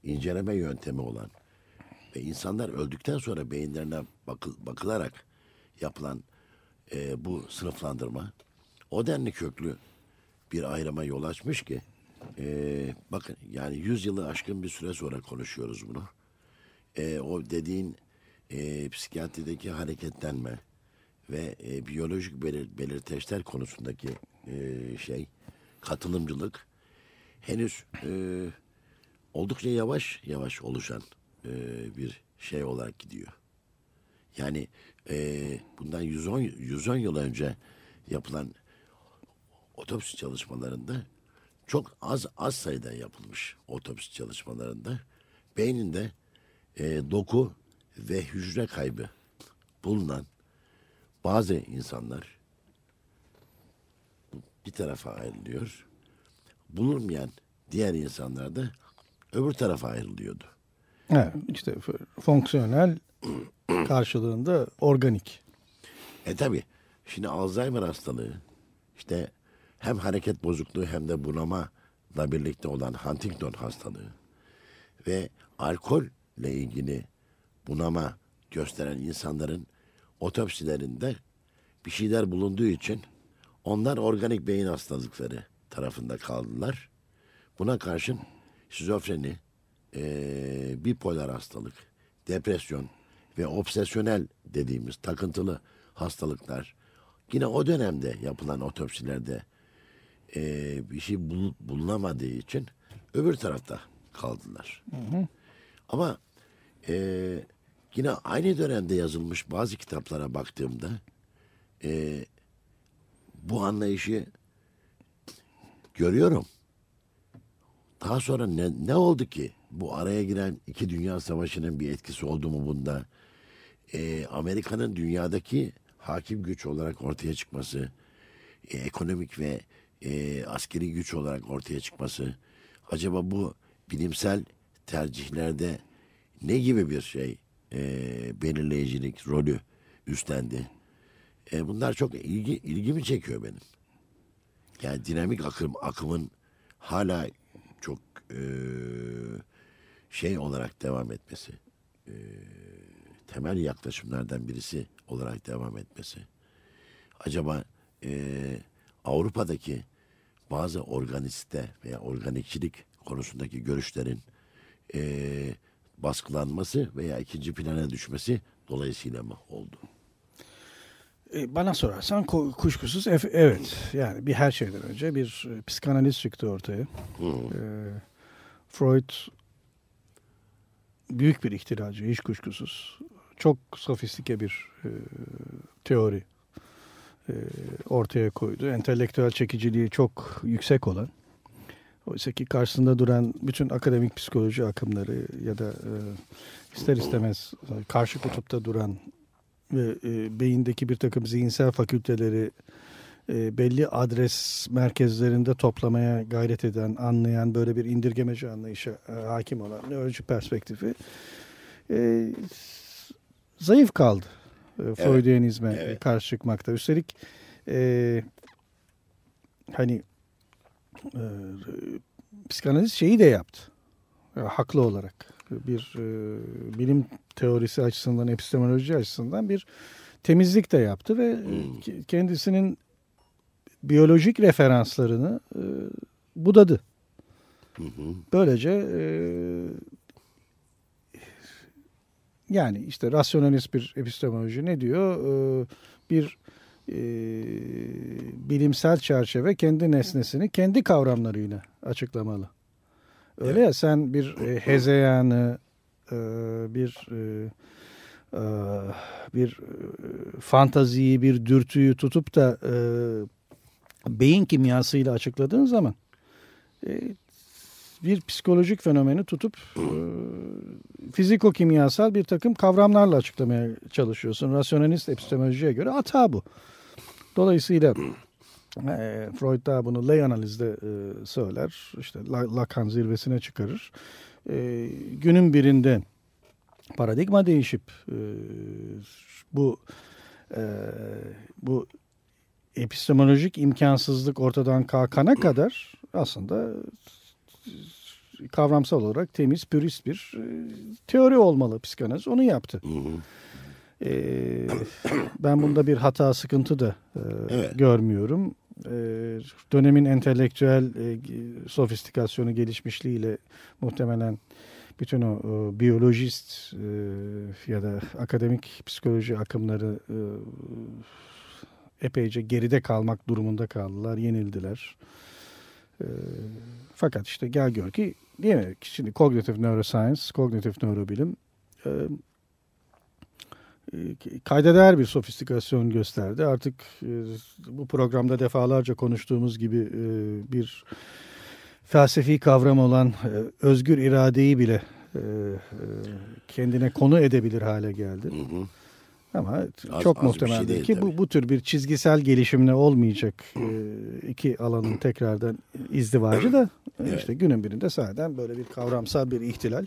inceleme yöntemi olan ve insanlar öldükten sonra beyinlerine bakıl, bakılarak yapılan e, bu sınıflandırma o denli köklü bir ayrıma yol açmış ki e, bakın yani 100 yılı aşkın bir süre sonra konuşuyoruz bunu. E, o dediğin e, psikiyatrideki hareketlenme ve e, biyolojik belir, belirteçler konusundaki e, şey katılımcılık henüz e, oldukça yavaş yavaş oluşan e, bir şey olarak gidiyor. Yani e, bundan 110, 110 yıl önce yapılan otopsi çalışmalarında çok az az sayıda yapılmış otopsi çalışmalarında beyninde e, doku ve hücre kaybı bulunan bazı insanlar bir tarafa ayrılıyor. Bulunmayan diğer insanlar da öbür tarafa ayrılıyordu. Evet, işte fonksiyonel (clears throat) karşılığında organik. E tabi şimdi Alzheimer hastalığı işte hem hareket bozukluğu hem de bunama da birlikte olan Huntington hastalığı ve alkolle ilgili bunama gösteren insanların otopsilerinde bir şeyler bulunduğu için onlar organik beyin hastalıkları tarafında kaldılar. Buna karşın şizofreni, eee bipolar hastalık, depresyon ve obsesyonel dediğimiz takıntılı hastalıklar yine o dönemde yapılan otopsilerde eee, bir şey bul- bulunamadığı için öbür tarafta kaldılar. Ama eee, yine aynı dönemde yazılmış bazı kitaplara baktığımda eee, bu anlayışı görüyorum. Daha sonra ne, ne oldu ki? Bu araya giren iki dünya savaşının bir etkisi oldu mu bunda? Ee, Amerika'nın dünyadaki hakim güç olarak ortaya çıkması, e, ekonomik ve e, askeri güç olarak ortaya çıkması, acaba bu bilimsel tercihlerde ne gibi bir şey e, belirleyicilik rolü üstlendi? E, bunlar çok ilgi, ilgimi çekiyor benim. Yani dinamik akım akımın hala çok e, şey olarak devam etmesi, e, temel yaklaşımlardan birisi olarak devam etmesi. Acaba e, Avrupa'daki bazı organiste veya organikçilik konusundaki görüşlerin e, baskılanması veya ikinci plana düşmesi dolayısıyla mı oldu? E, Bana sorarsan ku- kuşkusuz evet. Yani bir her şeyden önce bir e, psikanaliz çıktı ortaya. E, Freud büyük bir ihtilacı hiç kuşkusuz. Çok sofistike bir e, teori e, ortaya koydu. Entelektüel çekiciliği çok yüksek olan. Oysa ki karşısında duran bütün akademik psikoloji akımları ya da e, ister istemez karşı kutupta duran ve e, beyindeki bir takım zihinsel fakülteleri e, belli adres merkezlerinde toplamaya gayret eden, anlayan böyle bir indirgemeci anlayışa e, hakim olan nöroloji perspektifi e, zayıf kaldı. E, Freudianizme evet. karşı çıkmakta. Üstelik e, hani e, psikanaliz şeyi de yaptı. E, haklı olarak. Bir e, bilim teorisi açısından, epistemoloji açısından bir temizlik de yaptı ve e, ke- kendisinin biyolojik referanslarını e, budadı. Böylece e, yani işte rasyonalist bir epistemoloji ne diyor? E, bir e, bilimsel çerçeve kendi nesnesini kendi kavramlarıyla açıklamalı. Öyle ya sen bir e, hezeyanı, e, bir e, bir fantaziyi, bir dürtüyü tutup da beyin kimyasıyla açıkladığın zaman bir psikolojik fenomeni tutup fiziko-kimyasal bir takım kavramlarla açıklamaya çalışıyorsun. Rasyonalist epistemolojiye göre hata bu. Dolayısıyla e, Freud da bunu lay analizde e, söyler. İşte La- Lacan zirvesine çıkarır. E, günün birinde paradigma değişip e, bu e, bu epistemolojik imkansızlık ortadan kalkana kadar aslında kavramsal olarak temiz, pürist bir teori olmalı psikanaliz. Onu yaptı. E, ben bunda bir hata, sıkıntı da e, Evet. görmüyorum. E, dönemin entelektüel e, sofistikasyonu, gelişmişliğiyle muhtemelen bütün o, biyolojist e, ya da akademik psikoloji akımları e, epeyce geride kalmak durumunda kaldılar, yenildiler. E, fakat işte gel gör ki değil mi? Şimdi kognitif neuroscience, kognitif nörobilim e, kayda değer bir sofistikasyon gösterdi. Artık e, bu programda defalarca konuştuğumuz gibi e, bir felsefi kavram olan e, özgür iradeyi bile e, e, kendine konu edebilir hale geldi. Ama Az- çok az bir muhtemel şey değil ki bu, tabii. bu tür bir çizgisel gelişimle olmayacak e, (clears throat) iki alanın tekrardan izdivacı da e, işte günün birinde zaten böyle bir kavramsal bir ihtilal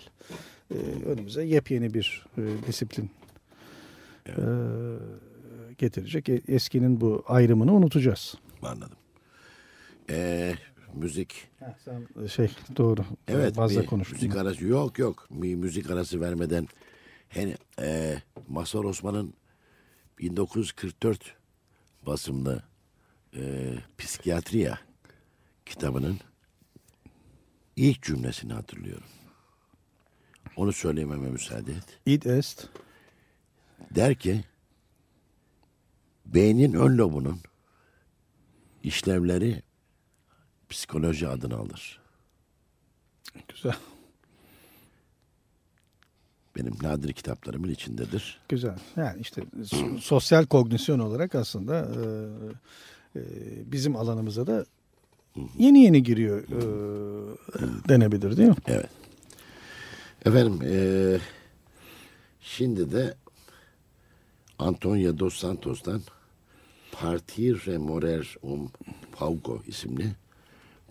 e, önümüze yepyeni bir e, disiplin e, getirecek. E, Eskinin bu ayrımını unutacağız. Anladım. Ee, müzik. Sen şey doğru. Evet Fazla konuştun. müzik arası yok yok. Bir müzik arası vermeden hani e, Mazhar Osman'ın 1944 basımlı e, Psikiyatriya kitabının ilk cümlesini hatırlıyorum. Onu söylememe müsaade et. Id est. Der ki beynin ön lobunun işlevleri psikoloji adını alır. Güzel. Benim nadir kitaplarımın içindedir. Güzel. Yani işte so- sosyal kognisyon olarak aslında e, e, bizim alanımıza da yeni yeni giriyor e, denebilir değil mi? Evet. Efendim eee, şimdi de Antonio dos Santos'tan Partire Morer um Paugo isimli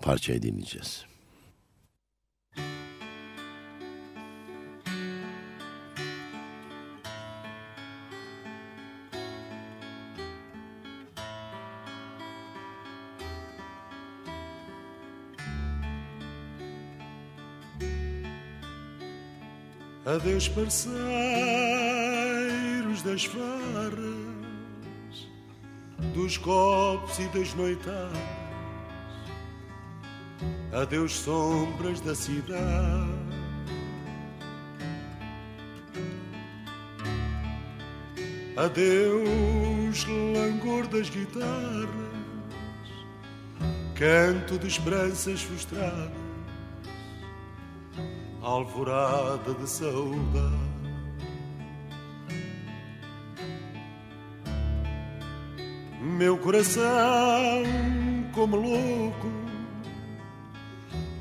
parçayı dinleyeceğiz. Adeus, parceiros das farras, dos copos e das noitadas. Adeus, sombras da cidade. Adeus, langor das guitarras, canto de esperanças frustradas alvorada de saudade. Meu coração, como louco,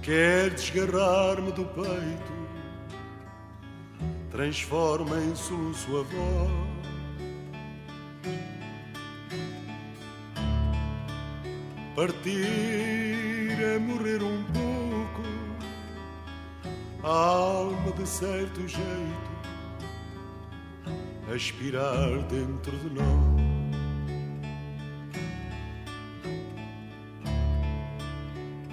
quer desgarrar-me do peito, transforma em soluço a voz. Partir é morrer um pouco a alma de certo jeito aspirar dentro de nós.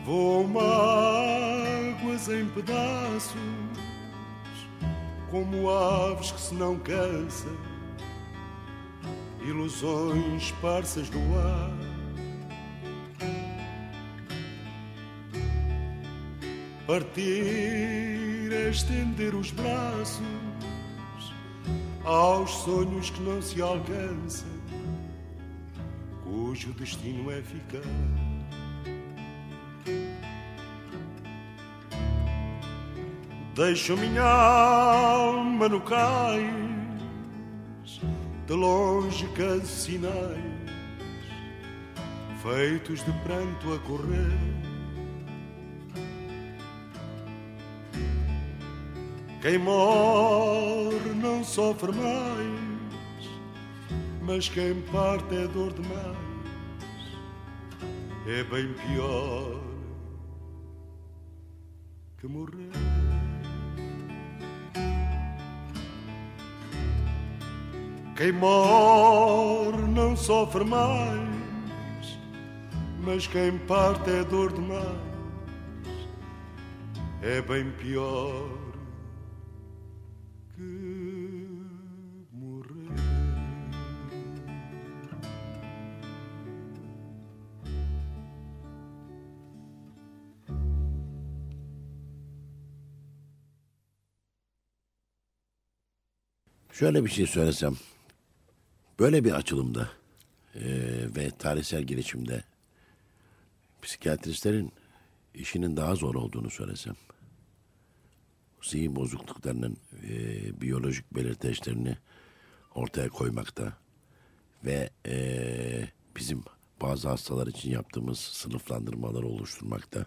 Vou mágoas em pedaços, como aves que se não cansam, ilusões parsas no ar. Partir é estender os braços aos sonhos que não se alcançam, cujo destino é ficar. Deixo minha alma no cais, de longe sinais, feitos de pranto a correr. Quem morre não sofre mais, mas quem parte é dor demais, é bem pior que morrer. Morre não sofre mais, mas quem parte é dor demais, é bem pior. Şöyle bir şey söylesem. Böyle bir açılımda eee, ve tarihsel girişimde psikiyatristlerin işinin daha zor olduğunu söylesem. Zihin bozukluklarının eee, biyolojik belirteçlerini ortaya koymakta ve eee, bizim bazı hastalar için yaptığımız sınıflandırmaları oluşturmakta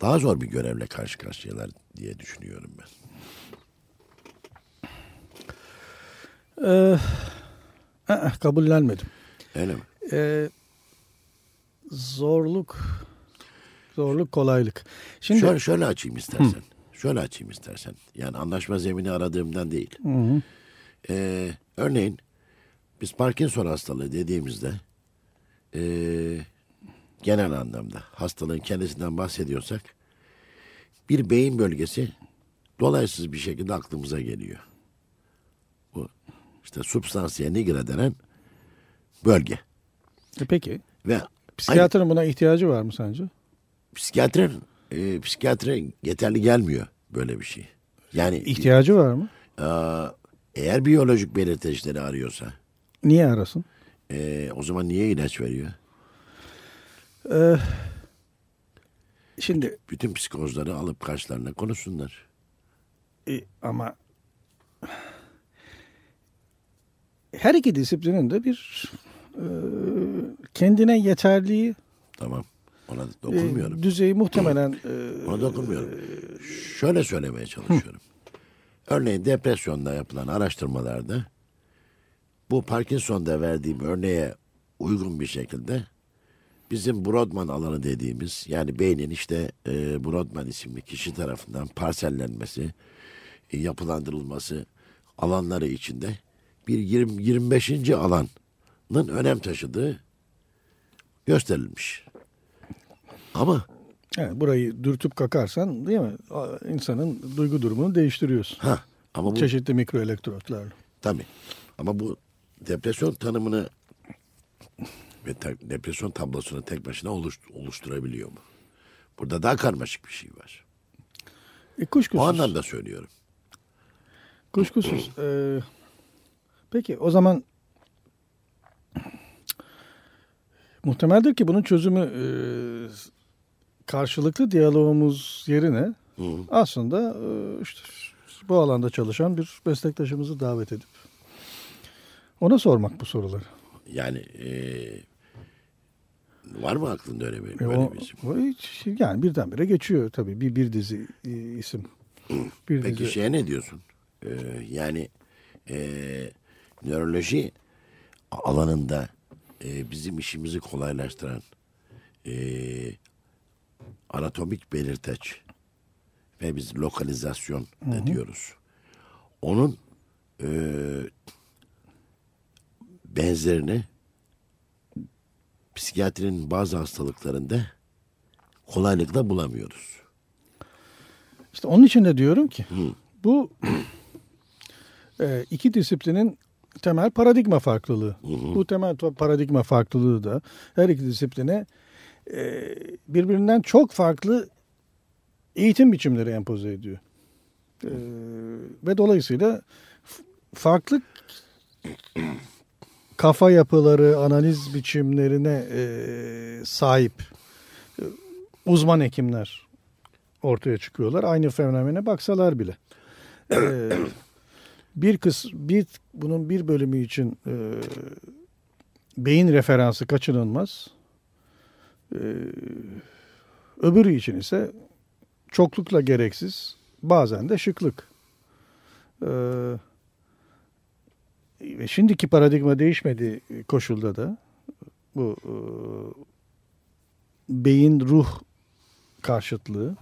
daha zor bir görevle karşı karşıyalar diye düşünüyorum ben. Ee, ı-ı, kabullenmedim. Öyle mi? Ee, zorluk, zorluk, kolaylık. Şimdi Şöyle, şöyle açayım istersen. Şöyle açayım istersen. Yani anlaşma zemini aradığımdan değil. Ee, örneğin biz Parkinson hastalığı dediğimizde ee, genel anlamda hastalığın kendisinden bahsediyorsak bir beyin bölgesi dolaysız bir şekilde aklımıza geliyor. Bu işte substansiye nigra denen bölge. E peki Ve psikiyatrın buna ihtiyacı var mı sence? psikiyatrin e, psikiyatre yeterli gelmiyor böyle bir şey. Yani İhtiyacı var mı? e, eğer biyolojik belirteçleri arıyorsa Niye arasın? e, o zaman niye ilaç veriyor? Ee, şimdi Bütün psikozları alıp karşılarına konuşsunlar. e, ama her iki disiplinin de bir e, kendine yeterliği Tamam. Ona e, dokunmuyorum. düzeyi muhtemelen e, Ona dokunmuyorum. Şöyle söylemeye çalışıyorum. Örneğin depresyonda yapılan araştırmalarda bu Parkinson'da verdiğim örneğe uygun bir şekilde bizim Brodmann alanı dediğimiz yani beynin işte e, Brodmann isimli kişi tarafından parsellenmesi, e, yapılandırılması alanları içinde bir 20, 25. alanın önem taşıdığı gösterilmiş. Ama Yani burayı dürtüp kakarsan değil mi? İnsanın duygu durumunu değiştiriyorsun. ha ama bu Çeşitli mikroelektrotlarla. Tabii. Ama bu depresyon tanımını ve ta- depresyon tablosunu tek başına oluş- oluşturabiliyor mu? Burada daha karmaşık bir şey var. E, O kuşkusuz. anlamda söylüyorum. Kuşkusuz. Ee, peki o zaman muhtemeldir ki bunun çözümü e, karşılıklı diyalogumuz yerine aslında e, işte bu alanda çalışan bir meslektaşımızı davet edip ona sormak bu soruları. Yani eee, var mı aklında öyle bir, E, böyle bir isim? o hiç- yani birdenbire geçiyor tabii bir bir dizi e, isim. Bir Peki dizi. şeye ne diyorsun? Eee, yani eee, nöroloji alanında eee, bizim işimizi kolaylaştıran eee, anatomik belirteç ve biz lokalizasyon ne diyoruz. Onun eee, benzerini psikiyatrinin bazı hastalıklarında kolaylıkla bulamıyoruz. İşte onun için de diyorum ki bu e, iki disiplinin temel paradigma farklılığı. Bu temel paradigma farklılığı da her iki disipline e, birbirinden çok farklı eğitim biçimleri empoze ediyor. E, ve dolayısıyla farklı kafa yapıları, analiz biçimlerine e, sahip e, uzman hekimler ortaya çıkıyorlar. Aynı fenomene baksalar bile. Ee, bir kız bir bunun bir bölümü için e, beyin referansı kaçınılmaz. Ee, öbürü için ise çoklukla gereksiz, bazen de şıklık. Ee, ve şimdiki paradigma değişmediği koşulda da bu e, beyin ruh karşıtlığı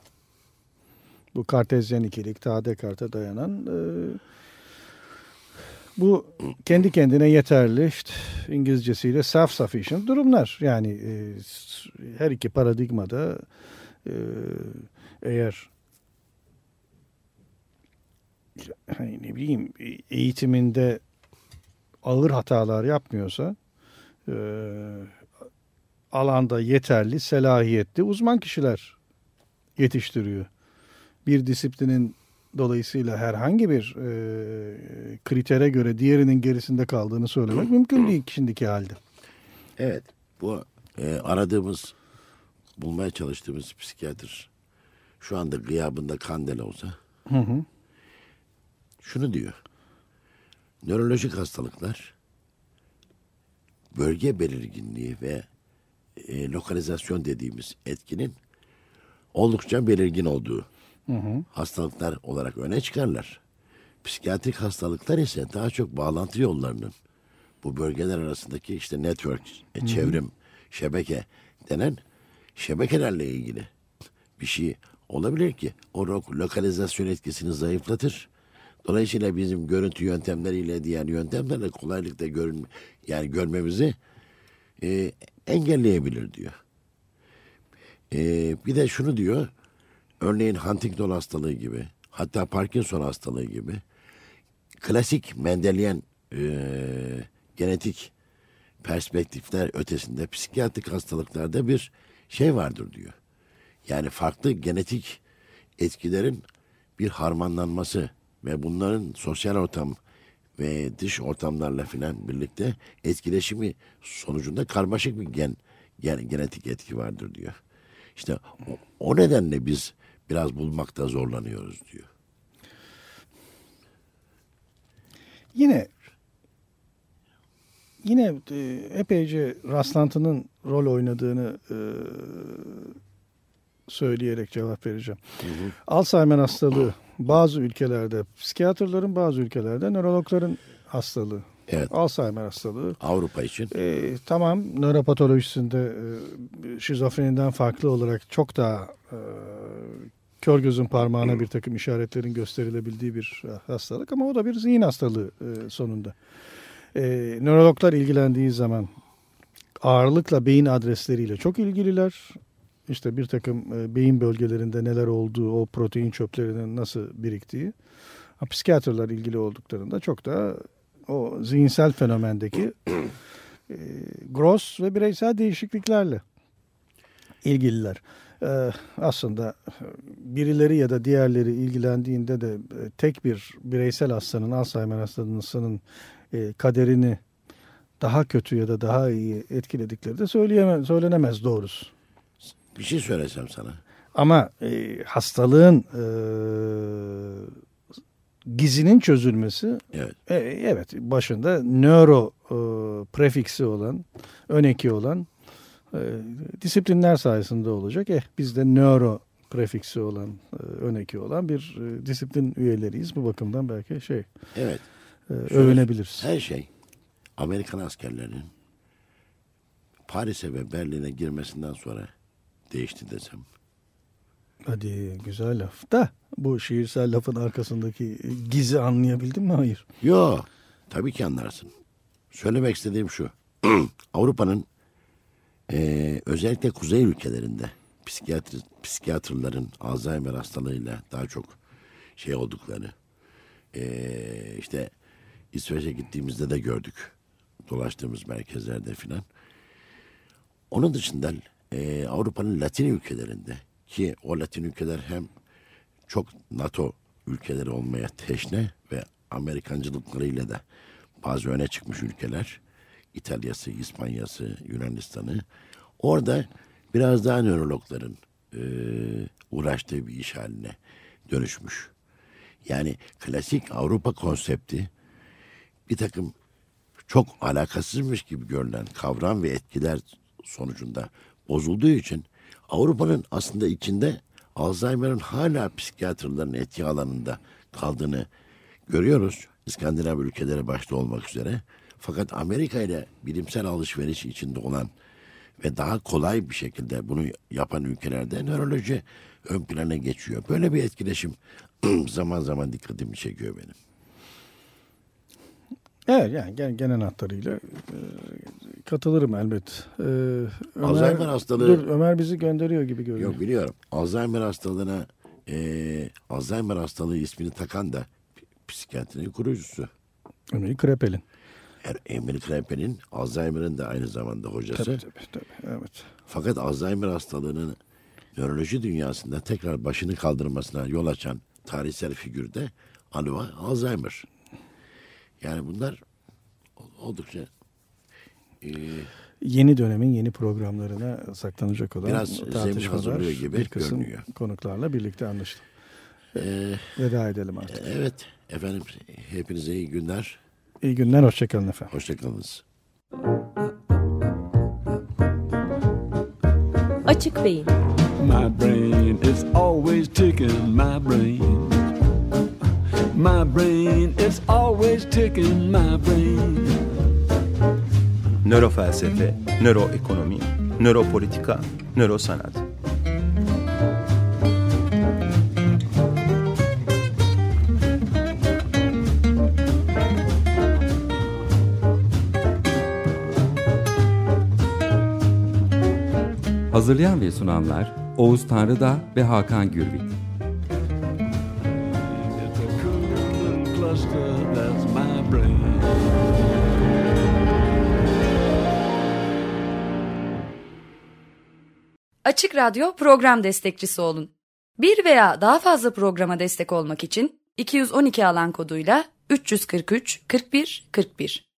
bu kartezyen ikilik ta Descartes'e dayanan e, bu kendi kendine yeterli işte İngilizcesiyle self-sufficient durumlar. Yani e, her iki paradigmada e, eğer hani ne bileyim eğitiminde ağır hatalar yapmıyorsa e, alanda yeterli, selahiyetli uzman kişiler yetiştiriyor. Bir disiplinin dolayısıyla herhangi bir e, kritere göre diğerinin gerisinde kaldığını söylemek mümkün değil şimdiki halde. Evet. Bu e, aradığımız, bulmaya çalıştığımız psikiyatr şu anda gıyabında kandel olsa Hı hı. şunu diyor. Nörolojik hastalıklar bölge belirginliği ve e, lokalizasyon dediğimiz etkinin oldukça belirgin olduğu hastalıklar olarak öne çıkarlar. Psikiyatrik hastalıklar ise daha çok bağlantı yollarının bu bölgeler arasındaki işte network, e, çevrim, şebeke denen şebekelerle ilgili bir şey olabilir ki o lokalizasyon etkisini zayıflatır. Dolayısıyla bizim görüntü yöntemleriyle diğer yöntemlerle kolaylıkla görün yani görmemizi e, engelleyebilir diyor. E, bir de şunu diyor. Örneğin Huntington hastalığı gibi hatta Parkinson hastalığı gibi klasik Mendelian e, genetik perspektifler ötesinde psikiyatrik hastalıklarda bir şey vardır diyor. Yani farklı genetik etkilerin bir harmanlanması ve bunların sosyal ortam ve dış ortamlarla filan birlikte etkileşimi sonucunda karmaşık bir gen, gen genetik etki vardır diyor. İşte o, o nedenle biz biraz bulmakta zorlanıyoruz diyor. Yine yine e, epeyce rastlantının rol oynadığını e, söyleyerek cevap vereceğim. Alzheimer hastalığı bazı ülkelerde psikiyatrların bazı ülkelerde nörologların hastalığı. Evet. Alzheimer hastalığı. Avrupa için. E, tamam nöropatolojisinde e, şizofreniden farklı olarak çok daha e, kör gözün parmağına bir takım işaretlerin gösterilebildiği bir e, hastalık ama o da bir zihin hastalığı e, sonunda. E, nörologlar ilgilendiği zaman ağırlıkla beyin adresleriyle çok ilgililer. İşte bir takım beyin bölgelerinde neler olduğu, o protein çöplerinin nasıl biriktiği. Psikiyatrlar ilgili olduklarında çok da o zihinsel fenomendeki gross ve bireysel değişikliklerle ilgililer. E, aslında birileri ya da diğerleri ilgilendiğinde de e, tek bir bireysel hastanın, Alzheimer hastasının e, kaderini daha kötü ya da daha iyi etkiledikleri de söyleyemez, söylenemez doğrusu. Bir şey söylesem sana. Ama e, hastalığın e, gizinin çözülmesi Evet. e, evet başında nöro e, prefiksi olan, ön eki olan e, disiplinler sayesinde olacak. Eh biz de nöro prefiksi olan, e, ön eki olan bir e, disiplin üyeleriyiz. Bu bakımdan belki şey Evet. e, övünebiliriz. Her şey Amerikan askerlerinin Paris'e ve Berlin'e girmesinden sonra değişti desem. Hadi güzel laf da bu şiirsel lafın arkasındaki gizi anlayabildin mi? Hayır. Yo, tabii ki anlarsın. Söylemek istediğim şu. (clears throat) Avrupa'nın eee, özellikle kuzey ülkelerinde psikiyatri, psikiyatrların Alzheimer hastalığıyla daha çok şey olduklarını eee, işte İsveç'e gittiğimizde de gördük. Dolaştığımız merkezlerde filan. Onun dışında eee, Avrupa'nın Latin ülkelerinde ki o Latin ülkeler hem çok NATO ülkeleri olmaya teşne ve Amerikancılıklarıyla da bazı öne çıkmış ülkeler. İtalya'sı, İspanya'sı, Yunanistan'ı. Orada biraz daha nörologların e, uğraştığı bir iş haline dönüşmüş. Yani klasik Avrupa konsepti bir takım çok alakasızmış gibi görülen kavram ve etkiler sonucunda bozulduğu için Avrupa'nın aslında içinde Alzheimer'ın hala psikiyatrların etki alanında kaldığını görüyoruz. İskandinav ülkeleri başta olmak üzere. Fakat Amerika ile bilimsel alışveriş içinde olan ve daha kolay bir şekilde bunu yapan ülkelerde nöroloji ön plana geçiyor. Böyle bir etkileşim (clears throat) zaman zaman dikkatimi çekiyor benim. Evet yani gen- genel hatlarıyla e, katılırım elbet. E, Ömer, Alzheimer hastalığı- Dur Ömer bizi gönderiyor gibi görünüyor. Yok biliyorum. Alzheimer hastalığına eee, Alzheimer hastalığı ismini takan da psikiyatrinin kurucusu. Ömer'i Krepel'in. Emil Krepel'in Alzheimer'ın da aynı zamanda hocası. Tabii tabii tabii. Evet. Fakat Alzheimer hastalığının nöroloji dünyasında tekrar başını kaldırmasına yol açan tarihsel figür de Alva Alzheimer. Yani bunlar oldukça eee, Yeni dönemin yeni programlarına saklanacak olan Biraz tartışmalar hazırlıyor gibi bir kısım görünüyor. konuklarla birlikte anlaştık. eee, Veda edelim artık. e, evet efendim hepinize iyi günler. İyi günler, hoşçakalın efendim. Hoşçakalınız. Açık Beyin My brain is always ticking, my brain. My brain is always ticking, my brain. Nörofelsefe, nöroekonomi, nöropolitika, nörosanat. Hazırlayan ve sunanlar Oğuz Tanrıda ve Hakan Gürbüz. Açık Radyo program destekçisi olun. Bir veya daha fazla programa destek olmak için 212 alan koduyla 343 41 41